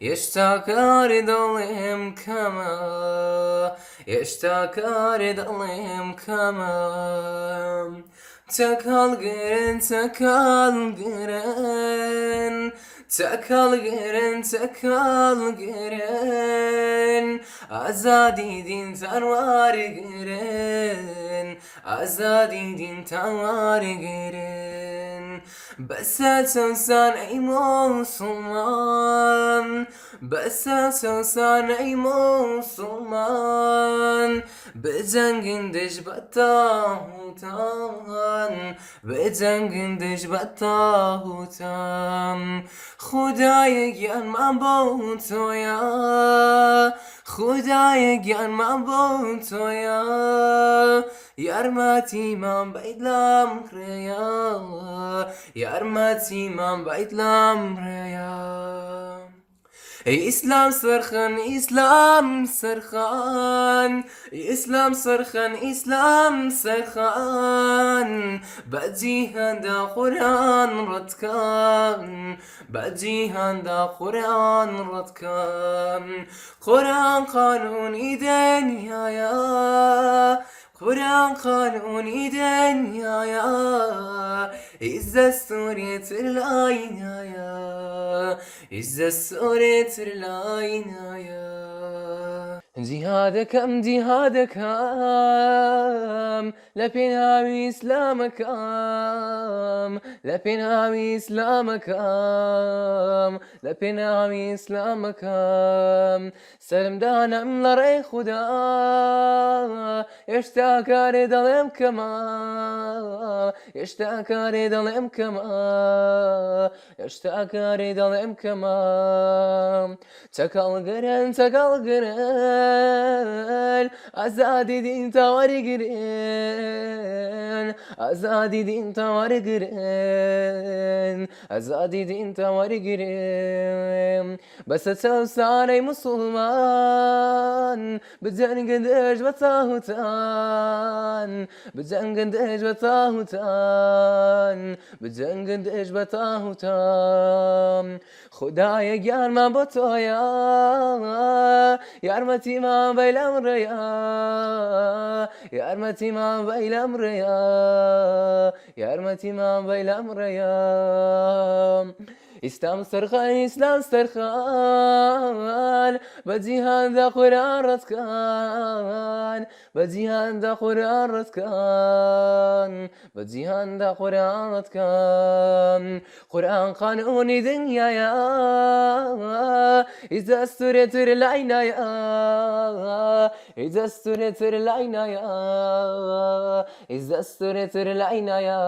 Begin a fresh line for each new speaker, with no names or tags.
جیهادەکەم لە پێناوی ئیسلامەکەم لە پێناوی ئیسلامەکەم سرمدانم لە ڕای خوددا هێشتا Takal geren takal geren Azadi din tanvar geren Azadi din tanvar geren Besa sansan ey Musulman Besa sansan ey Musulman Bezengin diş batahutan Bezengin diş batahutan خدای گن من با تویا. خدای گن من با اون یارمەتی مام بیت لام ڕێیا یارمەتی مام بیت لام ڕێە ئیسلام سەرخەن ئیسلام سەرخان ئیسلام سەرخەن ئیسلام سەرخان بەجی هەندا قورآن ڕەتکان بەجی هەندا قورآن ڕەتکان قورآن قانونی دنیاە قورآن قانونی دنیاە هیچ دەستوورێتر لای نایە هیچ دەستوورێتر لای نایە جیهادەکەم جیهادەکەم لە پێناوی ئیسلامەکەم لە پێناوی ئیسلامەکەم لە پێناوی ئیسلامەکەم سەرمدانم لە ڕێ خوددا هێشتا کارێ دەڵێم کەمە هێشتا کارێ دەڵێم کەمە هێشتا کارێ دەڵێم کەمە چەکەڵگەرن چەکەڵگرن ئازادی دین تاوەریگرن ئازادی دین تاوەریگرن ئازادی دین تاوەریگرن بەسە چەسانەی مسلمان بجەنگن دەژ بە تاهوتان بجەنگن دەژ بە تاهوتان بجەنگن دەژ بە تاهوتان خدایە گیانمان بۆ تۆیە یارمەتیمان بەی لەم ڕێە یارمەتیمان بەی لەم ڕێە یارمەتیمان بەی لەم ڕێە ئیسلام سەرخان ئیسلام سەرخان بە جیهاندا خۆران ڕەتکان بە جیهاندا خۆران ڕەتکان بە جیهاندا خۆران ڕەتکان قورآن قانونی دنیاە هیچ دەستورێتر لای نایە هیچ دەستورێتر لای نایە هیچ دەستورێتر لای نایە